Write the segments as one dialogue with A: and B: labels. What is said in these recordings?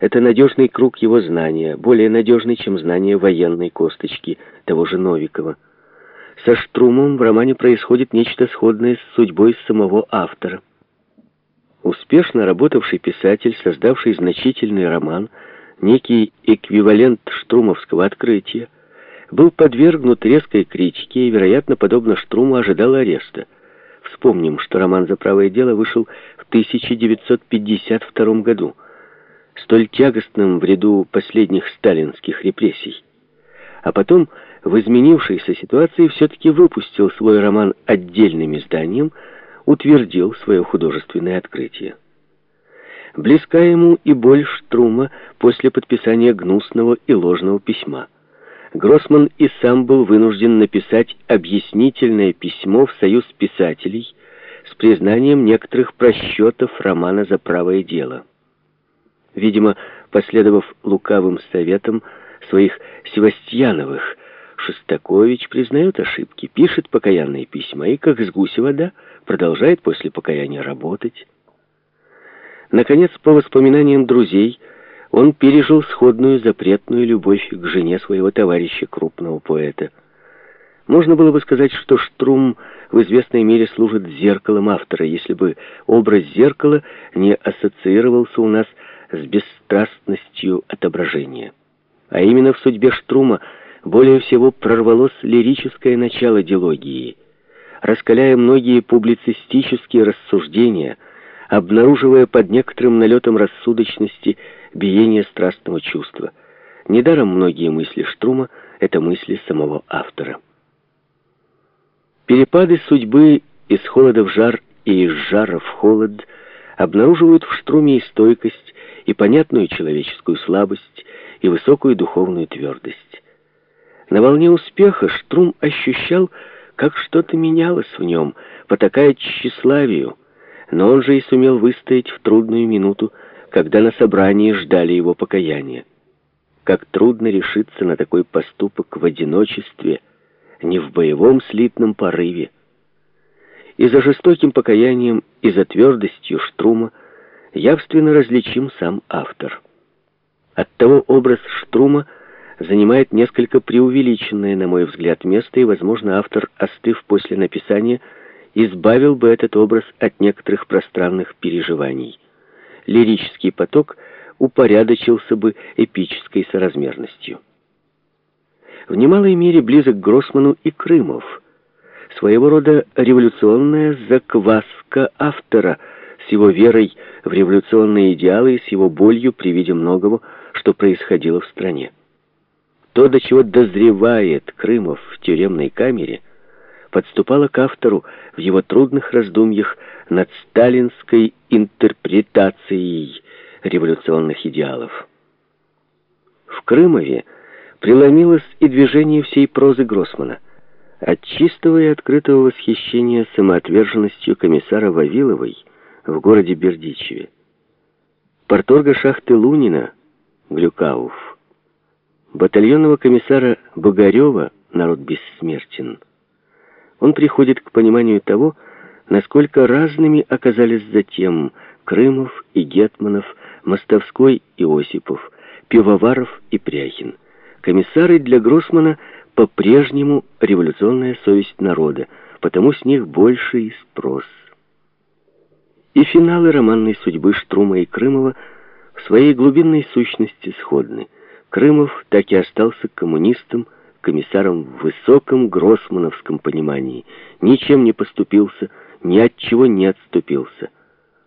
A: Это надежный круг его знания, более надежный, чем знание военной косточки того же Новикова. Со Штрумом в романе происходит нечто сходное с судьбой самого автора. Успешно работавший писатель, создавший значительный роман, некий эквивалент штрумовского открытия, был подвергнут резкой критике и, вероятно, подобно Штруму, ожидал ареста. Вспомним, что роман «За правое дело» вышел в 1952 году, столь тягостным в ряду последних сталинских репрессий. А потом, в изменившейся ситуации, все-таки выпустил свой роман отдельным изданием, утвердил свое художественное открытие. Близка ему и боль Штрума после подписания гнусного и ложного письма. Гроссман и сам был вынужден написать объяснительное письмо в Союз писателей с признанием некоторых просчетов романа «За правое дело». Видимо, последовав лукавым советам своих Севастьяновых, Шостакович признает ошибки, пишет покаянные письма и, как с гуся вода, продолжает после покаяния работать. Наконец, по воспоминаниям друзей, он пережил сходную запретную любовь к жене своего товарища, крупного поэта. Можно было бы сказать, что Штрум в известной мере служит зеркалом автора, если бы образ зеркала не ассоциировался у нас с бесстрастностью отображения. А именно в судьбе Штрума более всего прорвалось лирическое начало дилогии, раскаляя многие публицистические рассуждения, обнаруживая под некоторым налетом рассудочности биение страстного чувства. Недаром многие мысли Штрума — это мысли самого автора. Перепады судьбы из холода в жар и из жара в холод обнаруживают в Штруме и стойкость, и понятную человеческую слабость, и высокую духовную твердость. На волне успеха Штрум ощущал, как что-то менялось в нем, потакая тщеславию, но он же и сумел выстоять в трудную минуту, когда на собрании ждали его покаяния. Как трудно решиться на такой поступок в одиночестве, не в боевом слитном порыве. И за жестоким покаянием, и за твердостью Штрума явственно различим сам автор. Оттого образ Штрума занимает несколько преувеличенное, на мой взгляд, место, и, возможно, автор, остыв после написания, избавил бы этот образ от некоторых пространных переживаний. Лирический поток упорядочился бы эпической соразмерностью. В немалой мере близок к Гроссману и Крымов, своего рода революционная закваска автора с его верой в революционные идеалы и с его болью при виде многого, что происходило в стране. То, до чего дозревает Крымов в тюремной камере, подступало к автору в его трудных раздумьях над сталинской интерпретацией революционных идеалов. В Крымове преломилось и движение всей прозы Гроссмана. От чистого и открытого восхищения самоотверженностью комиссара Вавиловой в городе Бердичеве. Порторга шахты Лунина, Глюкауф, батальонного комиссара Богарева «Народ бессмертен». Он приходит к пониманию того, насколько разными оказались затем Крымов и Гетманов, Мостовской и Осипов, Пивоваров и Пряхин. Комиссары для Гроссмана по-прежнему революционная совесть народа, потому с них больше и спрос. И финалы романной судьбы Штрума и Крымова в своей глубинной сущности сходны. Крымов так и остался коммунистом, комиссаром в высоком гроссмановском понимании, ничем не поступился, ни от чего не отступился.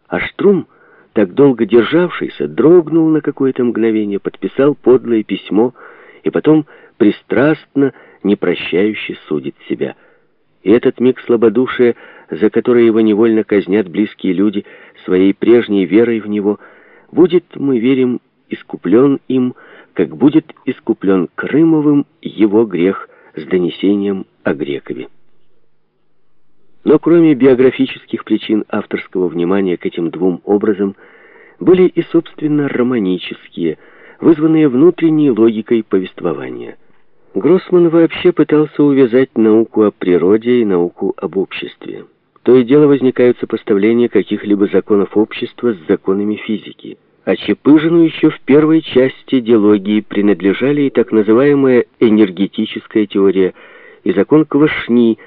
A: А Штрум, так долго державшийся, дрогнул на какое-то мгновение, подписал подлое письмо и потом пристрастно, непрощающе судит себя. И этот миг слабодушия, за который его невольно казнят близкие люди своей прежней верой в него, будет, мы верим, искуплен им, как будет искуплен Крымовым его грех с донесением о Грекове. Но кроме биографических причин авторского внимания к этим двум образам, были и, собственно, романические, вызванные внутренней логикой повествования. Гроссман вообще пытался увязать науку о природе и науку об обществе. То и дело возникают сопоставления каких-либо законов общества с законами физики – А Чепыжину еще в первой части диалогии принадлежали и так называемая энергетическая теория, и закон Квашни,